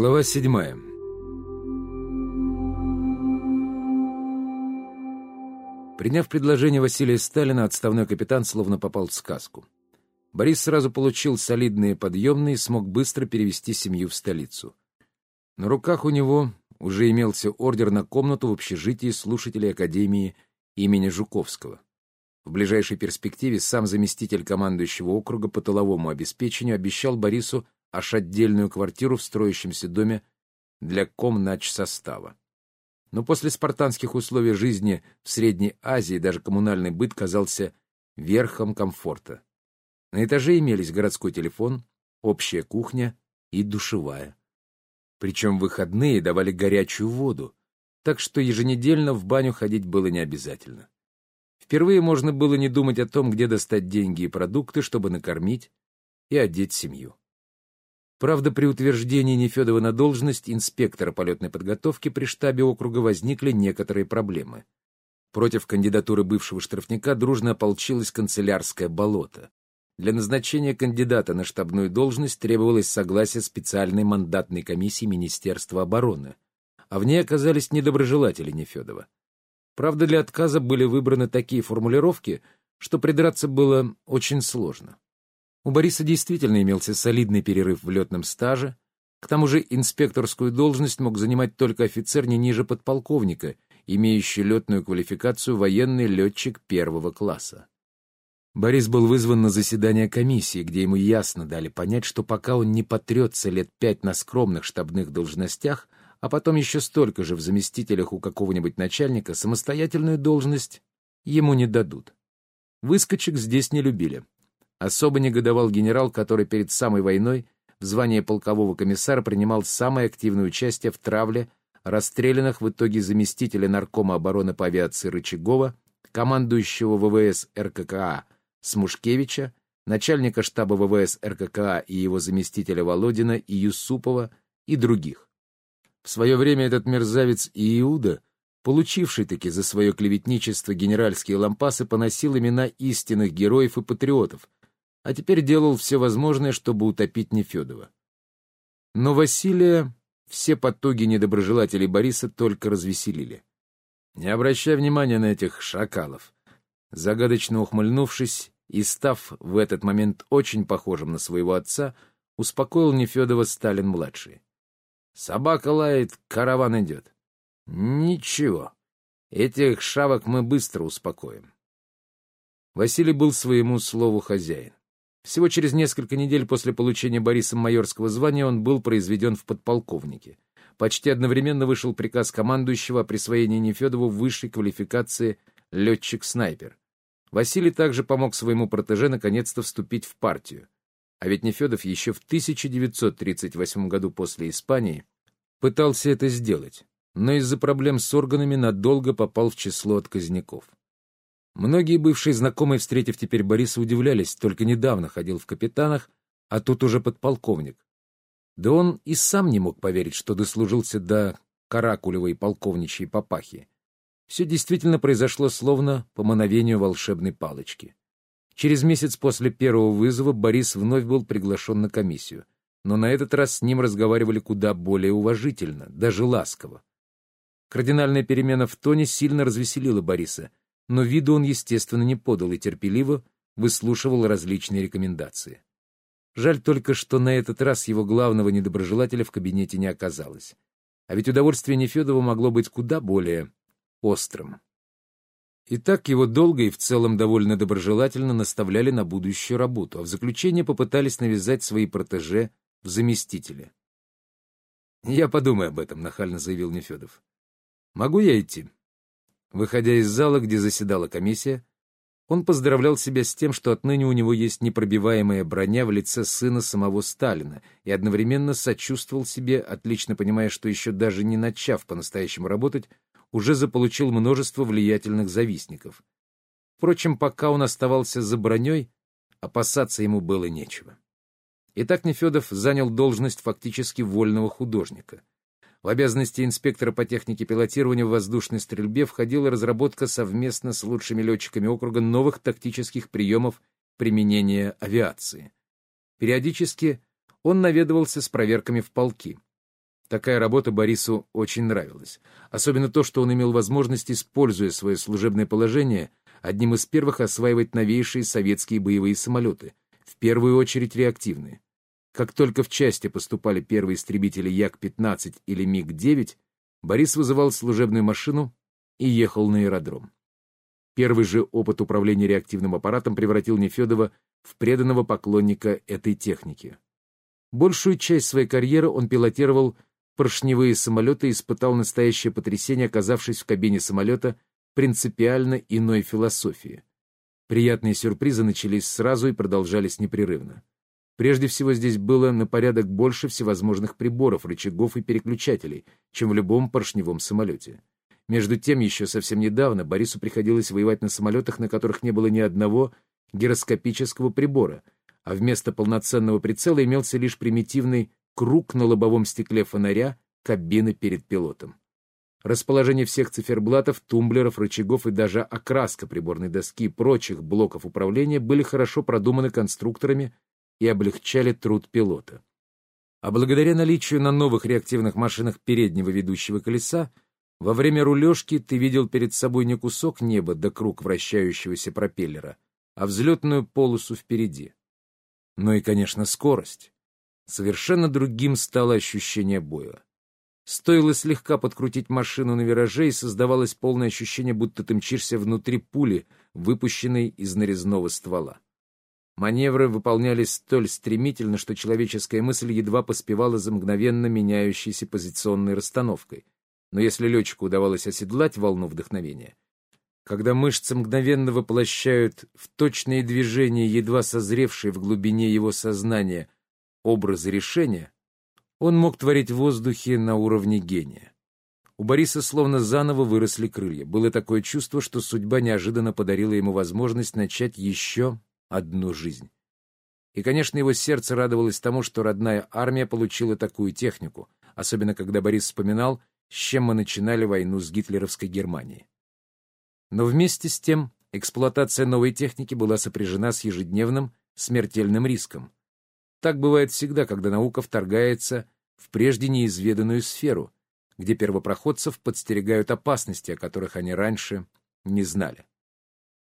Глава седьмая. Приняв предложение Василия Сталина, отставной капитан словно попал в сказку. Борис сразу получил солидные подъемные и смог быстро перевести семью в столицу. На руках у него уже имелся ордер на комнату в общежитии слушателей Академии имени Жуковского. В ближайшей перспективе сам заместитель командующего округа по тыловому обеспечению обещал Борису аж отдельную квартиру в строящемся доме для комнач состава. Но после спартанских условий жизни в Средней Азии даже коммунальный быт казался верхом комфорта. На этаже имелись городской телефон, общая кухня и душевая. Причем выходные давали горячую воду, так что еженедельно в баню ходить было не обязательно. Впервые можно было не думать о том, где достать деньги и продукты, чтобы накормить и одеть семью. Правда, при утверждении Нефедова на должность инспектора полетной подготовки при штабе округа возникли некоторые проблемы. Против кандидатуры бывшего штрафника дружно ополчилось канцелярское болото. Для назначения кандидата на штабную должность требовалось согласие специальной мандатной комиссии Министерства обороны, а в ней оказались недоброжелатели Нефедова. Правда, для отказа были выбраны такие формулировки, что придраться было очень сложно. У Бориса действительно имелся солидный перерыв в летном стаже, к тому же инспекторскую должность мог занимать только офицер не ниже подполковника, имеющий летную квалификацию военный летчик первого класса. Борис был вызван на заседание комиссии, где ему ясно дали понять, что пока он не потрется лет пять на скромных штабных должностях, а потом еще столько же в заместителях у какого-нибудь начальника, самостоятельную должность ему не дадут. Выскочек здесь не любили, Особо негодовал генерал, который перед самой войной в звании полкового комиссара принимал самое активное участие в травле расстрелянных в итоге заместителя наркома обороны по авиации Рычагова, командующего ВВС РККА Смушкевича, начальника штаба ВВС РККА и его заместителя Володина и Юсупова и других. В свое время этот мерзавец Иуда, получивший таки за свое клеветничество генеральские лампасы, поносил имена истинных героев и патриотов, а теперь делал все возможное, чтобы утопить Нефедова. Но Василия все потуги недоброжелателей Бориса только развеселили. Не обращая внимания на этих шакалов, загадочно ухмыльнувшись и став в этот момент очень похожим на своего отца, успокоил Нефедова Сталин-младший. «Собака лает, караван идет. Ничего, этих шавок мы быстро успокоим». Василий был своему слову хозяин. Всего через несколько недель после получения Борисом майорского звания он был произведен в подполковнике. Почти одновременно вышел приказ командующего о присвоении Нефедову высшей квалификации «летчик-снайпер». Василий также помог своему протеже наконец-то вступить в партию. А ведь Нефедов еще в 1938 году после Испании пытался это сделать, но из-за проблем с органами надолго попал в число отказников. Многие бывшие знакомые, встретив теперь Бориса, удивлялись, только недавно ходил в капитанах, а тут уже подполковник. Да он и сам не мог поверить, что дослужился до каракулевой полковничьей папахи. Все действительно произошло словно по мановению волшебной палочки. Через месяц после первого вызова Борис вновь был приглашен на комиссию, но на этот раз с ним разговаривали куда более уважительно, даже ласково. Кардинальная перемена в тоне сильно развеселила Бориса — но виду он, естественно, не подал и терпеливо выслушивал различные рекомендации. Жаль только, что на этот раз его главного недоброжелателя в кабинете не оказалось. А ведь удовольствие Нефедова могло быть куда более острым. И так его долго и в целом довольно доброжелательно наставляли на будущую работу, а в заключение попытались навязать свои протеже в заместителе. «Я подумаю об этом», — нахально заявил Нефедов. «Могу я идти?» Выходя из зала, где заседала комиссия, он поздравлял себя с тем, что отныне у него есть непробиваемая броня в лице сына самого Сталина, и одновременно сочувствовал себе, отлично понимая, что еще даже не начав по-настоящему работать, уже заполучил множество влиятельных завистников. Впрочем, пока он оставался за броней, опасаться ему было нечего. Итак, Нефедов занял должность фактически вольного художника. В обязанности инспектора по технике пилотирования в воздушной стрельбе входила разработка совместно с лучшими летчиками округа новых тактических приемов применения авиации. Периодически он наведывался с проверками в полки. Такая работа Борису очень нравилась. Особенно то, что он имел возможность, используя свое служебное положение, одним из первых осваивать новейшие советские боевые самолеты, в первую очередь реактивные. Как только в части поступали первые истребители Як-15 или МиГ-9, Борис вызывал служебную машину и ехал на аэродром. Первый же опыт управления реактивным аппаратом превратил Нефедова в преданного поклонника этой техники. Большую часть своей карьеры он пилотировал поршневые самолеты и испытал настоящее потрясение, оказавшись в кабине самолета принципиально иной философии. Приятные сюрпризы начались сразу и продолжались непрерывно. Прежде всего здесь было на порядок больше всевозможных приборов, рычагов и переключателей, чем в любом поршневом самолете. Между тем, еще совсем недавно Борису приходилось воевать на самолетах, на которых не было ни одного гироскопического прибора, а вместо полноценного прицела имелся лишь примитивный круг на лобовом стекле фонаря кабины перед пилотом. Расположение всех циферблатов, тумблеров, рычагов и даже окраска приборной доски и прочих блоков управления были хорошо продуманы конструкторами и облегчали труд пилота. А благодаря наличию на новых реактивных машинах переднего ведущего колеса, во время рулежки ты видел перед собой не кусок неба да круг вращающегося пропеллера, а взлетную полосу впереди. Ну и, конечно, скорость. Совершенно другим стало ощущение боя. Стоило слегка подкрутить машину на вираже, и создавалось полное ощущение, будто ты мчишься внутри пули, выпущенной из нарезного ствола. Маневры выполнялись столь стремительно, что человеческая мысль едва поспевала за мгновенно меняющейся позиционной расстановкой. Но если летчику удавалось оседлать волну вдохновения, когда мышцы мгновенно воплощают в точные движения, едва созревшие в глубине его сознания, образы решения, он мог творить в воздухе на уровне гения. У Бориса словно заново выросли крылья. Было такое чувство, что судьба неожиданно подарила ему возможность начать еще одну жизнь. И, конечно, его сердце радовалось тому, что родная армия получила такую технику, особенно когда Борис вспоминал, с чем мы начинали войну с гитлеровской Германией. Но вместе с тем эксплуатация новой техники была сопряжена с ежедневным смертельным риском. Так бывает всегда, когда наука вторгается в прежде неизведанную сферу, где первопроходцев подстерегают опасности, о которых они раньше не знали.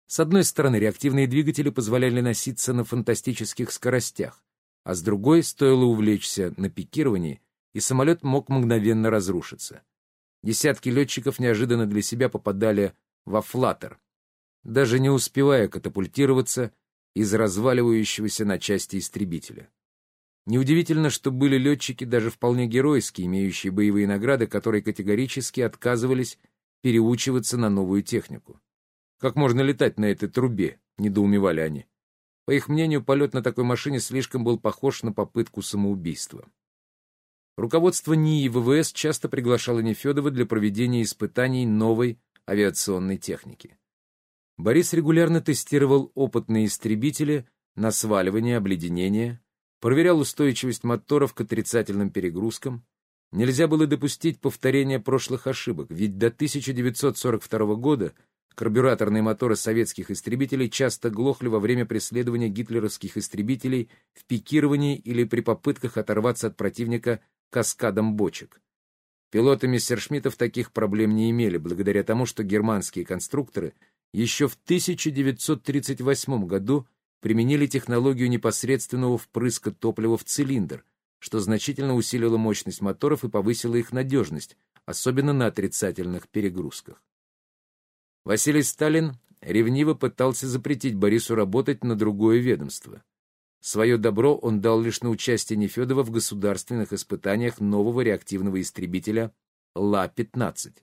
С одной стороны, реактивные двигатели позволяли носиться на фантастических скоростях, а с другой, стоило увлечься на пикировании, и самолет мог мгновенно разрушиться. Десятки летчиков неожиданно для себя попадали во флаттер, даже не успевая катапультироваться из разваливающегося на части истребителя. Неудивительно, что были летчики даже вполне геройские, имеющие боевые награды, которые категорически отказывались переучиваться на новую технику. Как можно летать на этой трубе? Недоумевали они. По их мнению, полет на такой машине слишком был похож на попытку самоубийства. Руководство НИИ ВВС часто приглашало Нефедова для проведения испытаний новой авиационной техники. Борис регулярно тестировал опытные истребители на сваливание, обледенение, проверял устойчивость моторов к отрицательным перегрузкам. Нельзя было допустить повторения прошлых ошибок, ведь до 1942 года Карбюраторные моторы советских истребителей часто глохли во время преследования гитлеровских истребителей в пикировании или при попытках оторваться от противника каскадом бочек. Пилоты Мессершмиттов таких проблем не имели, благодаря тому, что германские конструкторы еще в 1938 году применили технологию непосредственного впрыска топлива в цилиндр, что значительно усилило мощность моторов и повысило их надежность, особенно на отрицательных перегрузках. Василий Сталин ревниво пытался запретить Борису работать на другое ведомство. Свое добро он дал лишь на участие Нефедова в государственных испытаниях нового реактивного истребителя Ла-15.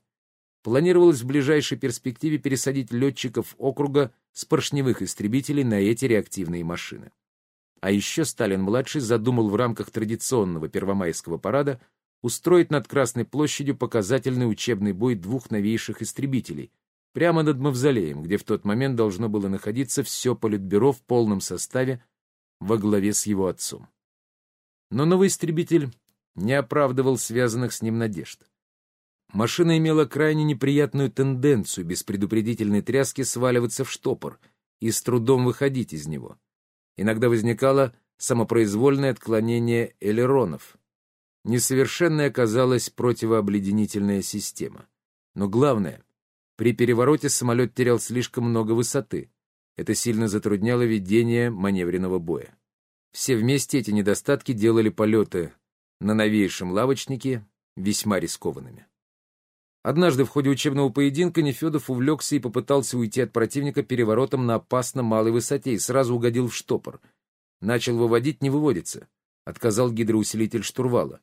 Планировалось в ближайшей перспективе пересадить летчиков округа с поршневых истребителей на эти реактивные машины. А еще Сталин-младший задумал в рамках традиционного первомайского парада устроить над Красной площадью показательный учебный бой двух новейших истребителей — прямо над мавзолеем, где в тот момент должно было находиться все политбюро в полном составе во главе с его отцом. Но новый истребитель не оправдывал связанных с ним надежд. Машина имела крайне неприятную тенденцию без предупредительной тряски сваливаться в штопор и с трудом выходить из него. Иногда возникало самопроизвольное отклонение элеронов. Несовершенной оказалась противообледенительная система. Но главное, при перевороте самолет терял слишком много высоты. Это сильно затрудняло ведение маневренного боя. Все вместе эти недостатки делали полеты на новейшем лавочнике весьма рискованными. Однажды в ходе учебного поединка Нефедов увлекся и попытался уйти от противника переворотом на опасно малой высоте и сразу угодил в штопор. Начал выводить, не выводится. Отказал гидроусилитель штурвала.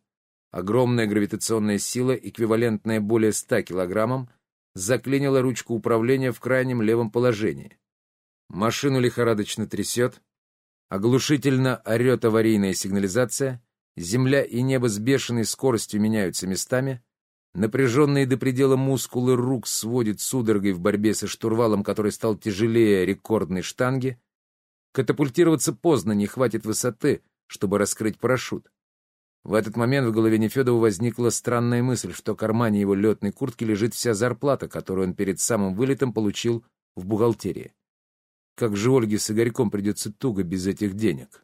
Огромная гравитационная сила, эквивалентная более 100 килограммам, заклинила ручку управления в крайнем левом положении. Машину лихорадочно трясет, оглушительно орет аварийная сигнализация, земля и небо с бешеной скоростью меняются местами — Напряженные до предела мускулы рук сводит судорогой в борьбе со штурвалом, который стал тяжелее рекордной штанги. Катапультироваться поздно, не хватит высоты, чтобы раскрыть парашют. В этот момент в голове Нефедова возникла странная мысль, что в кармане его летной куртки лежит вся зарплата, которую он перед самым вылетом получил в бухгалтерии. Как же Ольге с Игорьком придется туго без этих денег.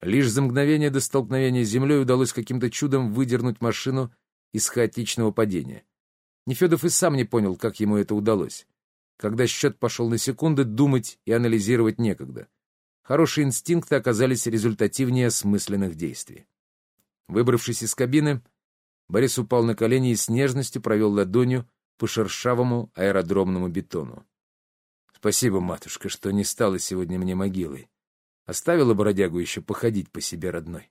Лишь за мгновение до столкновения с землей удалось каким-то чудом выдернуть машину из хаотичного падения. Нефедов и сам не понял, как ему это удалось. Когда счет пошел на секунды, думать и анализировать некогда. Хорошие инстинкты оказались результативнее осмысленных действий. Выбравшись из кабины, Борис упал на колени и с нежностью провел ладонью по шершавому аэродромному бетону. «Спасибо, матушка, что не стала сегодня мне могилой. Оставила бродягу еще походить по себе родной».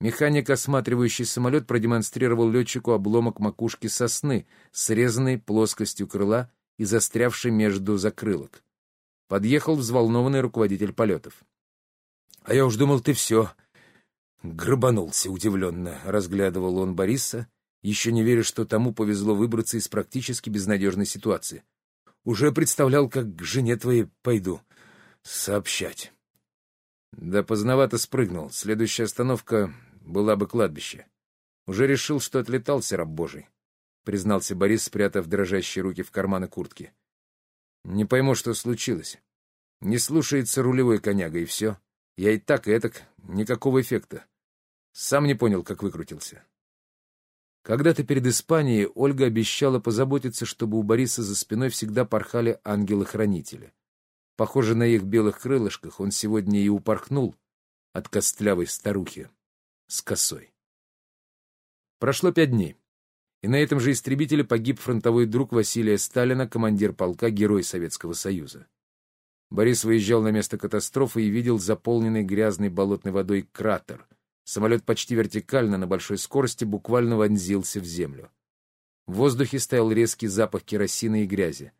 Механик, осматривающий самолет, продемонстрировал летчику обломок макушки сосны, срезанной плоскостью крыла и застрявшей между закрылок. Подъехал взволнованный руководитель полетов. — А я уж думал, ты все. Грабанулся удивленно, разглядывал он Бориса, еще не веря, что тому повезло выбраться из практически безнадежной ситуации. Уже представлял, как к жене твоей пойду сообщать. Да поздновато спрыгнул. Следующая остановка была бы кладбище. Уже решил, что отлетался раб Божий, — признался Борис, спрятав дрожащие руки в карманы куртки. Не пойму, что случилось. Не слушается рулевой коняга, и все. Я и так, и этак, никакого эффекта. Сам не понял, как выкрутился. Когда-то перед Испанией Ольга обещала позаботиться, чтобы у Бориса за спиной всегда порхали ангелы-хранители. Похоже, на их белых крылышках он сегодня и упорхнул от костлявой старухи с косой. Прошло пять дней, и на этом же истребителе погиб фронтовой друг Василия Сталина, командир полка, герой Советского Союза. Борис выезжал на место катастрофы и видел заполненный грязной болотной водой кратер. Самолет почти вертикально на большой скорости буквально вонзился в землю. В воздухе стоял резкий запах керосина и грязи.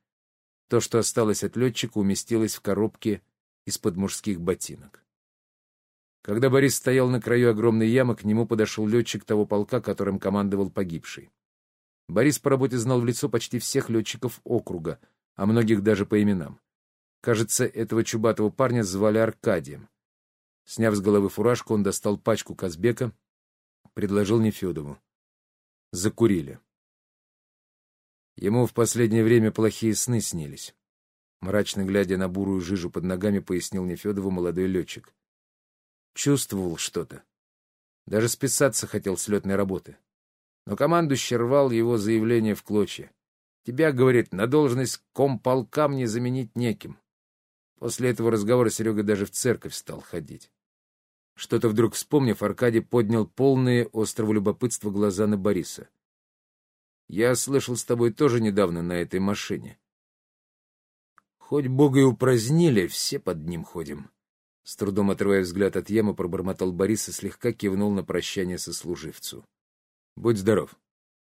То, что осталось от летчика, уместилось в коробке из-под мужских ботинок. Когда Борис стоял на краю огромной ямы, к нему подошел летчик того полка, которым командовал погибший. Борис по работе знал в лицо почти всех летчиков округа, а многих даже по именам. Кажется, этого чубатого парня звали Аркадием. Сняв с головы фуражку, он достал пачку Казбека, предложил Нефедову. Закурили. Ему в последнее время плохие сны снились. Мрачно глядя на бурую жижу под ногами, пояснил Нефедову молодой летчик. Чувствовал что-то. Даже списаться хотел с летной работы. Но командующий рвал его заявление в клочья. Тебя, говорит, на должность комполка мне заменить неким. После этого разговора Серега даже в церковь стал ходить. Что-то вдруг вспомнив, Аркадий поднял полные острого любопытства глаза на Бориса. Я слышал с тобой тоже недавно на этой машине. Хоть Бога и упразднили, все под ним ходим. С трудом отрывая взгляд от ямы, пробормотал Борис и слегка кивнул на прощание со служивцу. Будь здоров.